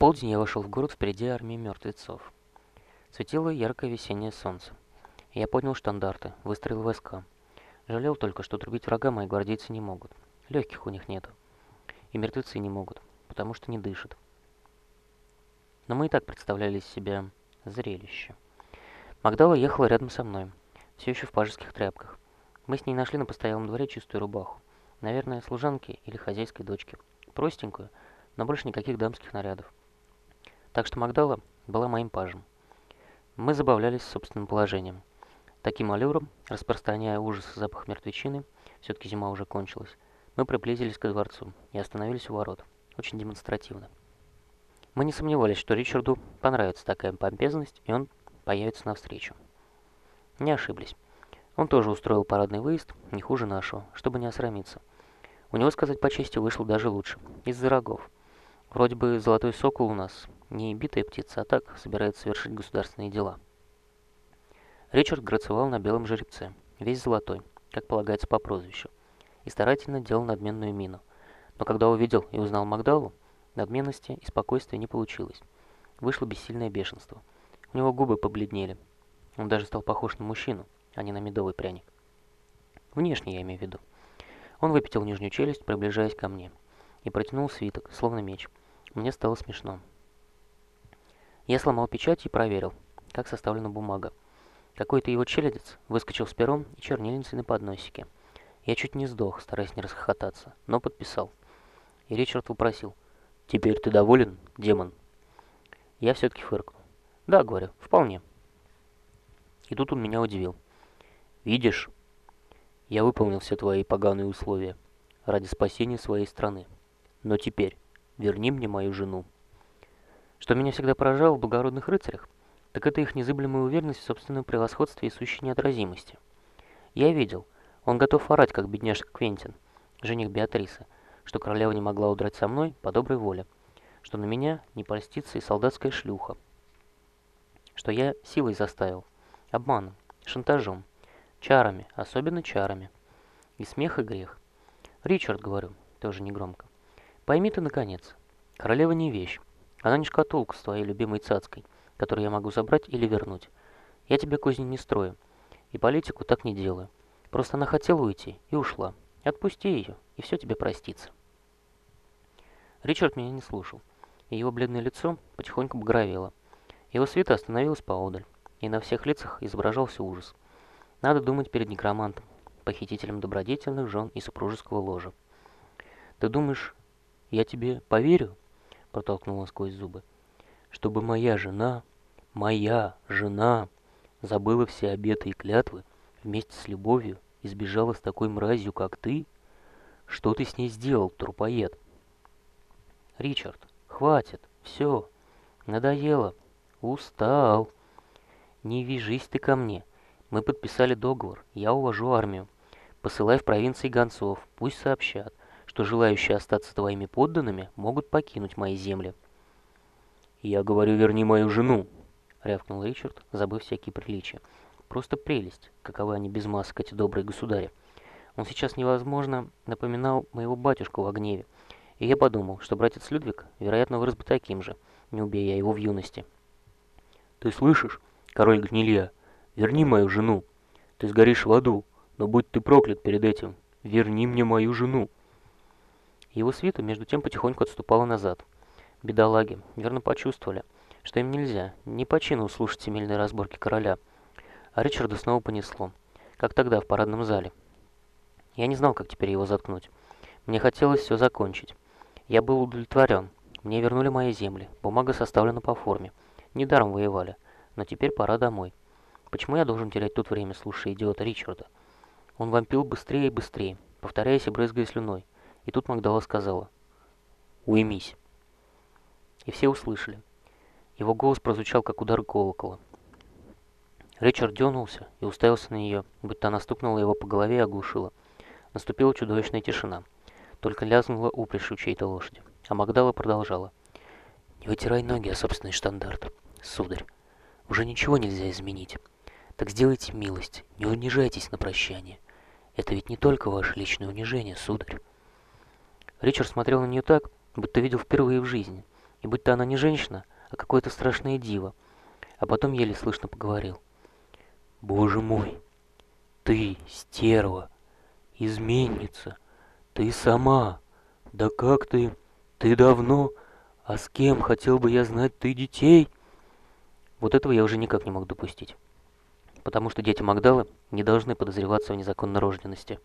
полдень я вошел в город впереди армии мертвецов. Светило яркое весеннее солнце. Я поднял штандарты, выстроил войска. Жалел только, что трубить врага мои гвардейцы не могут. Легких у них нету. И мертвецы не могут, потому что не дышат. Но мы и так представляли из себя зрелище. Магдала ехала рядом со мной, все еще в пажеских тряпках. Мы с ней нашли на постоялом дворе чистую рубаху. Наверное, служанки или хозяйской дочки. Простенькую, но больше никаких дамских нарядов. Так что Магдала была моим пажем. Мы забавлялись собственным положением. Таким аллюром, распространяя ужас и запах мертвечины, все-таки зима уже кончилась, мы приблизились к дворцу и остановились у ворот. Очень демонстративно. Мы не сомневались, что Ричарду понравится такая помпезность, и он появится навстречу. Не ошиблись. Он тоже устроил парадный выезд, не хуже нашего, чтобы не осрамиться. У него, сказать по чести, вышло даже лучше, из-за рогов. Вроде бы золотой сокол у нас не битая птица, а так собирается совершить государственные дела. Ричард грацевал на белом жеребце, весь золотой, как полагается по прозвищу, и старательно делал надменную мину. Но когда увидел и узнал Магдалу, надменности и спокойствия не получилось. Вышло бессильное бешенство. У него губы побледнели. Он даже стал похож на мужчину, а не на медовый пряник. Внешне я имею в виду. Он выпятил нижнюю челюсть, приближаясь ко мне, и протянул свиток, словно меч. Мне стало смешно. Я сломал печать и проверил, как составлена бумага. Какой-то его челядец выскочил с пером и чернильницей на подносике. Я чуть не сдох, стараясь не расхохотаться, но подписал. И Ричард вопросил, «Теперь ты доволен, демон?» Я все-таки фыркнул. «Да, говорю, вполне». И тут он меня удивил. «Видишь, я выполнил все твои поганые условия ради спасения своей страны. Но теперь верни мне мою жену». Что меня всегда поражало в благородных рыцарях – так это их незыблемая уверенность в собственном превосходстве и сущей неотразимости. Я видел, он готов орать, как бедняжка Квентин, жених Беатрисы, что королева не могла удрать со мной по доброй воле, что на меня не польстится и солдатская шлюха, что я силой заставил, обманом, шантажом, чарами, особенно чарами, и смех, и грех. Ричард, говорю, тоже негромко, пойми ты, наконец, королева не вещь, она не шкатулка с твоей любимой цацкой, который я могу забрать или вернуть. Я тебе козни не строю. И политику так не делаю. Просто она хотела уйти и ушла. Отпусти ее, и все тебе простится. Ричард меня не слушал, и его бледное лицо потихоньку багровело. Его свита остановилась поодаль, и на всех лицах изображался ужас. Надо думать перед некромантом, похитителем добродетельных жен и супружеского ложа. «Ты думаешь, я тебе поверю?» — протолкнула сквозь зубы. «Чтобы моя жена Моя жена забыла все обеты и клятвы вместе с любовью и сбежала с такой мразью, как ты? Что ты с ней сделал, трупоед? Ричард, хватит, все, надоело, устал. Не вяжись ты ко мне. Мы подписали договор, я увожу армию. Посылай в провинции гонцов, пусть сообщат, что желающие остаться твоими подданными могут покинуть мои земли. Я говорю, верни мою жену, — рявкнул Ричард, забыв всякие приличия. «Просто прелесть, каковы они без масок, эти добрые государи. Он сейчас невозможно напоминал моего батюшку в гневе, и я подумал, что братец Людвиг, вероятно, вырос бы таким же, не убей я его в юности». «Ты слышишь, король гнилья? Верни мою жену. Ты сгоришь в аду, но будь ты проклят перед этим. Верни мне мою жену». Его свита между тем потихоньку отступала назад. Бедолаги, верно почувствовали — что им нельзя, не по чину слушать семейные разборки короля. А Ричарда снова понесло, как тогда в парадном зале. Я не знал, как теперь его заткнуть. Мне хотелось все закончить. Я был удовлетворен. Мне вернули мои земли. Бумага составлена по форме. Недаром воевали. Но теперь пора домой. Почему я должен терять тут время, слушая идиота Ричарда? Он вампил быстрее и быстрее, повторяясь и брызгая слюной. И тут Магдала сказала «Уймись». И все услышали. Его голос прозвучал, как удар колокола. Ричард дернулся и уставился на нее, будто она стукнула его по голове и оглушила. Наступила чудовищная тишина. Только лязгнула упряжь у чьей-то лошади. А Магдала продолжала. «Не вытирай ноги о собственный штандарт, сударь. Уже ничего нельзя изменить. Так сделайте милость, не унижайтесь на прощание. Это ведь не только ваше личное унижение, сударь». Ричард смотрел на нее так, будто видел впервые в жизни и будто она не женщина, а какое-то страшное диво, а потом еле слышно поговорил. «Боже мой, ты, стерва, изменница, ты сама, да как ты, ты давно, а с кем, хотел бы я знать, ты детей?» Вот этого я уже никак не мог допустить, потому что дети Магдалы не должны подозреваться в незаконной рожденности,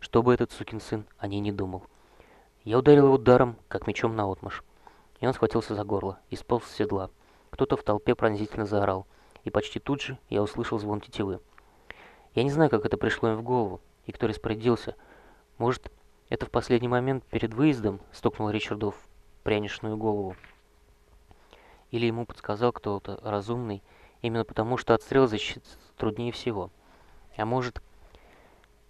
что бы этот сукин сын о ней не думал. Я ударил его ударом, как мечом наотмашь, и он схватился за горло и сполз с седла. Кто-то в толпе пронзительно заорал, и почти тут же я услышал звон тетивы. Я не знаю, как это пришло им в голову, и кто распорядился. Может, это в последний момент перед выездом стукнул Ричарду в пряничную голову. Или ему подсказал кто-то разумный, именно потому что отстрел защитить труднее всего. А может,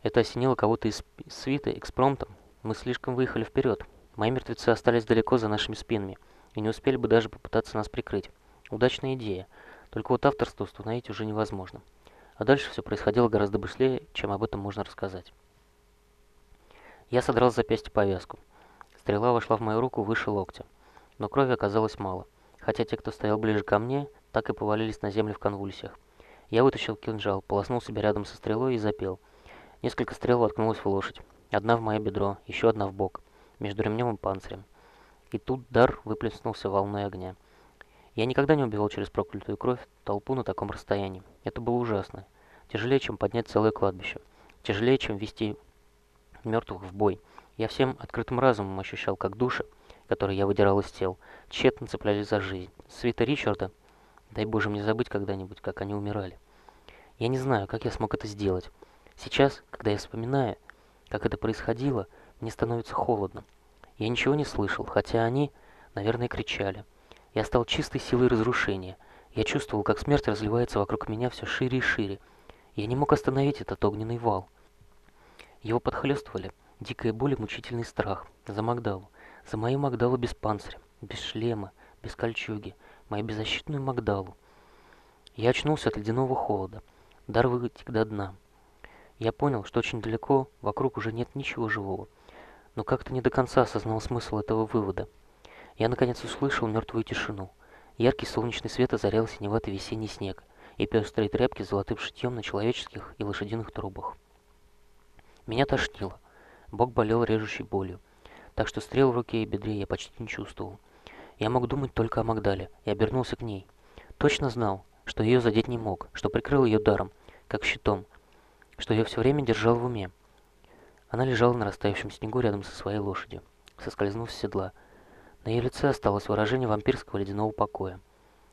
это осенило кого-то из свиты экспромтом. Мы слишком выехали вперед. Мои мертвецы остались далеко за нашими спинами и не успели бы даже попытаться нас прикрыть. Удачная идея. Только вот авторство установить уже невозможно. А дальше все происходило гораздо быстрее, чем об этом можно рассказать. Я содрал с запястья повязку. Стрела вошла в мою руку выше локтя, но крови оказалось мало хотя те, кто стоял ближе ко мне, так и повалились на землю в конвульсиях. Я вытащил кинжал, полоснул себя рядом со стрелой и запел. Несколько стрел воткнулось в лошадь. Одна в мое бедро, еще одна в бок, между ремнем и панцирем. И тут дар выплеснулся волной огня. Я никогда не убивал через проклятую кровь толпу на таком расстоянии. Это было ужасно. Тяжелее, чем поднять целое кладбище. Тяжелее, чем вести мертвых в бой. Я всем открытым разумом ощущал, как души, которые я выдирал из тел, тщетно цеплялись за жизнь. Свита Ричарда, дай боже мне забыть когда-нибудь, как они умирали. Я не знаю, как я смог это сделать. Сейчас, когда я вспоминаю, как это происходило, мне становится холодно. Я ничего не слышал, хотя они, наверное, кричали. Я стал чистой силой разрушения. Я чувствовал, как смерть разливается вокруг меня все шире и шире. Я не мог остановить этот огненный вал. Его подхлестывали дикая боль и мучительный страх за Магдалу. За мою Магдалу без панциря, без шлема, без кольчуги, мою беззащитную Магдалу. Я очнулся от ледяного холода. Дар вытек до дна. Я понял, что очень далеко, вокруг уже нет ничего живого. Но как-то не до конца осознал смысл этого вывода. Я наконец услышал мертвую тишину. Яркий солнечный свет озарял синеватый весенний снег и пестрые тряпки с золотым шитьем на человеческих и лошадиных трубах. Меня тошнило. Бок болел режущей болью так что стрел в руке и бедре я почти не чувствовал. Я мог думать только о Магдале и обернулся к ней. Точно знал, что ее задеть не мог, что прикрыл ее даром, как щитом, что ее все время держал в уме. Она лежала на растаявшем снегу рядом со своей лошадью, соскользнув с седла. На ее лице осталось выражение вампирского ледяного покоя.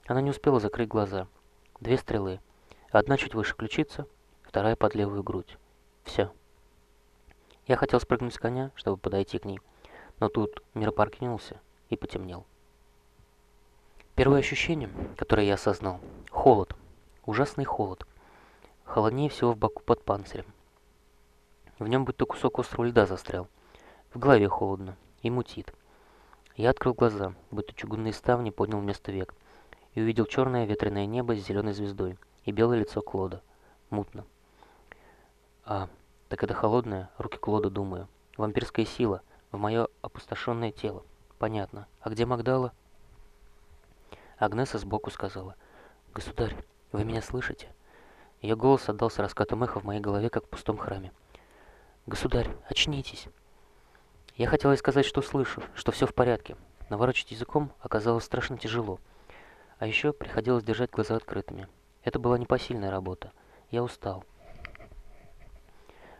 Она не успела закрыть глаза. Две стрелы. Одна чуть выше ключицы, вторая под левую грудь. Все. Я хотел спрыгнуть с коня, чтобы подойти к ней, но тут мир покинулся и потемнел. Первое ощущение, которое я осознал – холод, ужасный холод. Холоднее всего в боку под панцирем. В нем будто кусок острого льда застрял. В голове холодно и мутит. Я открыл глаза, будто чугунные ставни поднял вместо век, и увидел черное ветреное небо с зеленой звездой и белое лицо Клода. Мутно. А, так это холодное, руки Клода, думаю. Вампирская сила – в мое опустошенное тело. Понятно. А где Магдала? Агнеса сбоку сказала. «Государь, вы меня слышите?» Ее голос отдался раскатом эха в моей голове, как в пустом храме. «Государь, очнитесь!» Я хотела сказать, что слышу, что все в порядке, но ворочать языком оказалось страшно тяжело. А еще приходилось держать глаза открытыми. Это была непосильная работа. Я устал.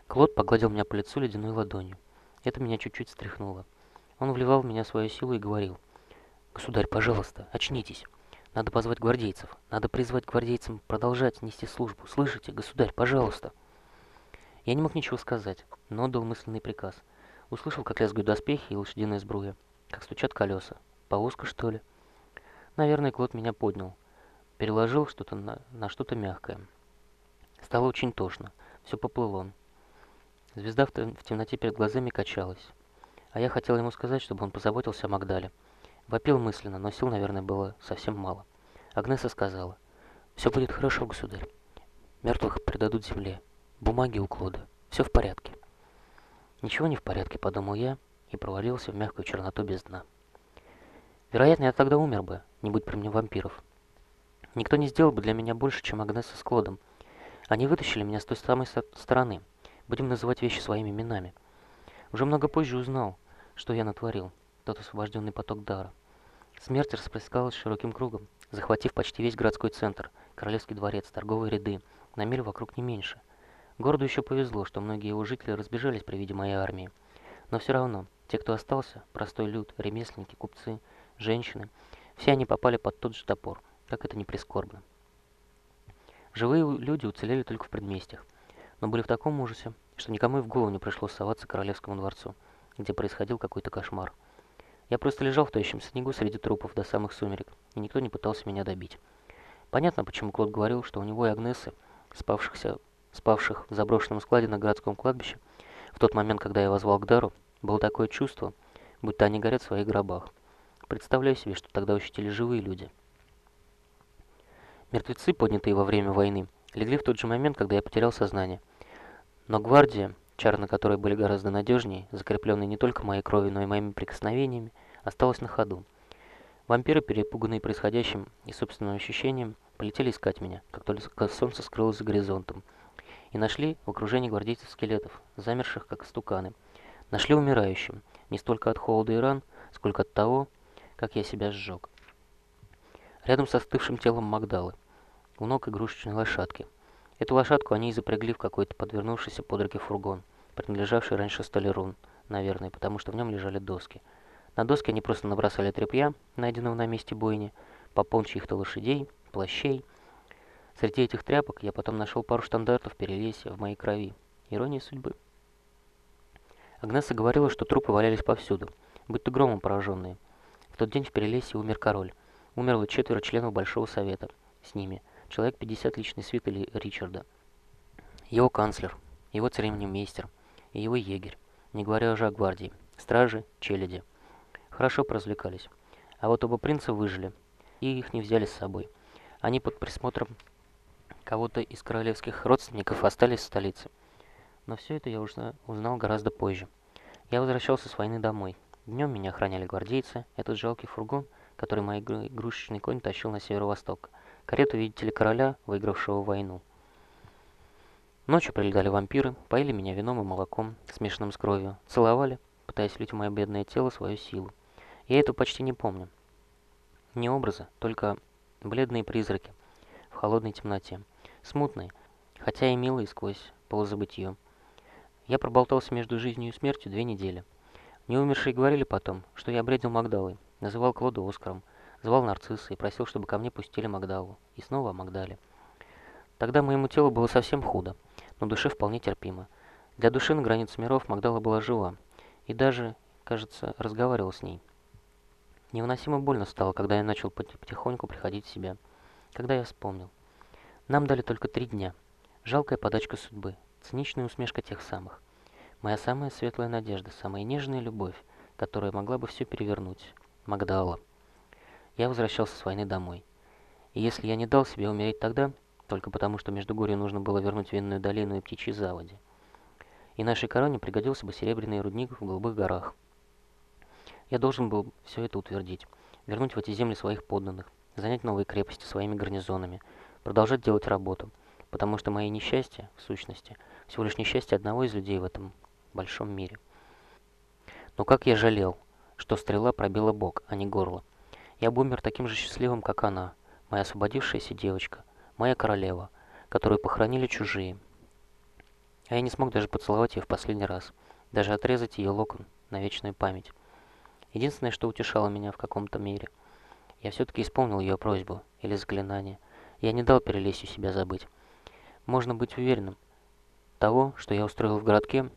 Клод погладил меня по лицу ледяной ладонью. Это меня чуть-чуть стряхнуло. Он вливал в меня свою силу и говорил, «Государь, пожалуйста, очнитесь. Надо позвать гвардейцев. Надо призвать гвардейцам продолжать нести службу. Слышите, государь, пожалуйста». Я не мог ничего сказать, но отдал мысленный приказ. Услышал, как лязгают доспехи и лошадиная сбруя, как стучат колеса. Повозка, что ли? Наверное, Клод меня поднял. Переложил что-то на, на что-то мягкое. Стало очень тошно. Все поплыло. Звезда в, в темноте перед глазами качалась. А я хотел ему сказать, чтобы он позаботился о Магдале. Вопил мысленно, но сил, наверное, было совсем мало. Агнеса сказала, «Все будет хорошо, государь. Мертвых предадут земле. Бумаги у Клода. Все в порядке». «Ничего не в порядке», — подумал я и провалился в мягкую черноту без дна. Вероятно, я тогда умер бы, не будь при мне вампиров. Никто не сделал бы для меня больше, чем Агнеса с Клодом. Они вытащили меня с той самой стороны. Будем называть вещи своими именами. Уже много позже узнал, что я натворил, тот освобожденный поток дара. Смерть расплескалась широким кругом, захватив почти весь городской центр, королевский дворец, торговые ряды, на милю вокруг не меньше. Городу еще повезло, что многие его жители разбежались при виде моей армии. Но все равно, те, кто остался, простой люд, ремесленники, купцы, женщины, все они попали под тот же топор, как это не прискорбно. Живые люди уцелели только в предместьях, но были в таком ужасе, что никому и в голову не пришло соваться королевскому дворцу, где происходил какой-то кошмар. Я просто лежал в тающем снегу среди трупов до самых сумерек, и никто не пытался меня добить. Понятно, почему Клод говорил, что у него и Агнесы, спавшихся, спавших в заброшенном складе на городском кладбище, в тот момент, когда я возвал к дару, было такое чувство, будто они горят в своих гробах. Представляю себе, что тогда ощутили живые люди. Мертвецы, поднятые во время войны, легли в тот же момент, когда я потерял сознание. Но гвардия, чары на которой были гораздо надежнее, закрепленные не только моей кровью, но и моими прикосновениями, осталась на ходу. Вампиры, перепуганные происходящим и собственным ощущением, полетели искать меня, как только солнце скрылось за горизонтом, и нашли в окружении гвардейцев скелетов, замерших как стуканы. Нашли умирающим, не столько от холода и ран, сколько от того, как я себя сжег. Рядом со остывшим телом Магдалы, у ног игрушечной лошадки. Эту лошадку они и запрягли в какой-то подвернувшийся под руки фургон, принадлежавший раньше столярун, наверное, потому что в нем лежали доски. На доски они просто набросали тряпья, найденного на месте бойни, попон чьих-то лошадей, плащей. Среди этих тряпок я потом нашел пару штандартов перелесья в моей крови. Ирония судьбы. Агнеса говорила, что трупы валялись повсюду, будто громом пораженные. В тот день в Перелесье умер король. Умерло четверо членов Большого Совета. С ними человек 50 личной свиты Ричарда. Его канцлер, его церемонимейстер и его егерь, не говоря уже о гвардии, стражи, челяди. Хорошо поразвлекались. А вот оба принца выжили, и их не взяли с собой. Они под присмотром кого-то из королевских родственников остались в столице. Но все это я уже узнал гораздо позже. Я возвращался с войны домой. Днем меня охраняли гвардейцы, этот жалкий фургон, который мой игрушечный конь тащил на северо-восток. Карету, видите короля, выигравшего войну. Ночью прилетали вампиры, поили меня вином и молоком, смешанным с кровью, целовали, пытаясь влить в мое бедное тело свою силу. Я это почти не помню. Не образы, только бледные призраки в холодной темноте, смутные, хотя и милые сквозь полузабытье. Я проболтался между жизнью и смертью две недели. Неумершие говорили потом, что я бредил Магдалой, называл Клода Оскаром, звал Нарцисса и просил, чтобы ко мне пустили Магдалу. И снова о Магдале. Тогда моему телу было совсем худо, но душе вполне терпимо. Для души на границе миров Магдала была жива, и даже, кажется, разговаривал с ней. Невыносимо больно стало, когда я начал потихоньку приходить в себя. Когда я вспомнил. Нам дали только три дня. Жалкая подачка судьбы. Циничная усмешка тех самых. Моя самая светлая надежда, самая нежная любовь, которая могла бы все перевернуть. Магдала. Я возвращался с войны домой. И если я не дал себе умереть тогда, только потому что между Междугорью нужно было вернуть винную долину и птичьи заводи, и нашей короне пригодился бы серебряный рудник в голубых горах. Я должен был все это утвердить, вернуть в эти земли своих подданных, занять новые крепости своими гарнизонами, продолжать делать работу, потому что мои несчастья, в сущности, всего лишь несчастье одного из людей в этом большом мире. Но как я жалел, что стрела пробила бок, а не горло. Я бы умер таким же счастливым, как она, моя освободившаяся девочка, моя королева, которую похоронили чужие. А я не смог даже поцеловать ее в последний раз, даже отрезать ее локон на вечную память. Единственное, что утешало меня в каком-то мере, я все-таки исполнил ее просьбу или заклинание. Я не дал перелезть себя забыть. Можно быть уверенным, того, что я устроил в городке,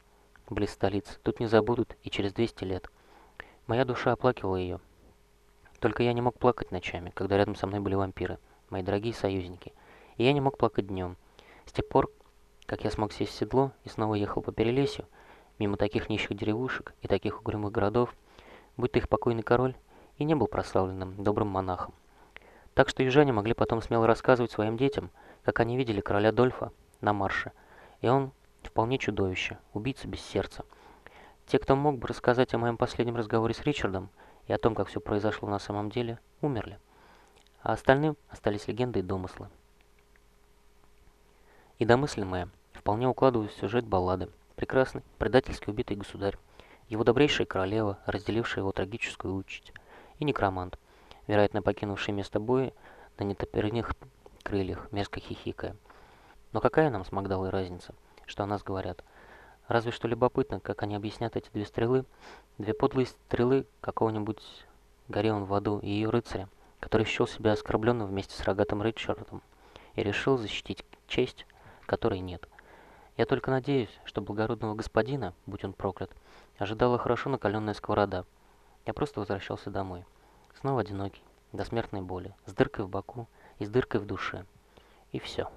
близ столицы, тут не забудут и через 200 лет. Моя душа оплакивала ее. Только я не мог плакать ночами, когда рядом со мной были вампиры, мои дорогие союзники. И я не мог плакать днем. С тех пор, как я смог сесть в седло и снова ехал по перелесью, мимо таких нищих деревушек и таких угрюмых городов, будь их покойный король, и не был прославленным добрым монахом. Так что южане могли потом смело рассказывать своим детям, как они видели короля Дольфа на марше, и он вполне чудовище, убийца без сердца. Те, кто мог бы рассказать о моем последнем разговоре с Ричардом и о том, как все произошло на самом деле, умерли. А остальным остались легенды и домыслы. И домыслы мои вполне укладывают в сюжет баллады. Прекрасный, предательски убитый государь, его добрейшая королева, разделившая его трагическую участь, и некромант, вероятно покинувший место боя на нетопырных крыльях, мерзко хихикая. Но какая нам с Магдалой разница, что о нас говорят? Разве что любопытно, как они объяснят эти две стрелы, две подлые стрелы какого-нибудь горе он в аду и ее рыцаря, который счел себя оскорбленным вместе с рогатым Ричардом и решил защитить честь, которой нет. Я только надеюсь, что благородного господина, будь он проклят, ожидала хорошо накаленная сковорода. Я просто возвращался домой. Снова одинокий, до смертной боли, с дыркой в боку и с дыркой в душе. И все.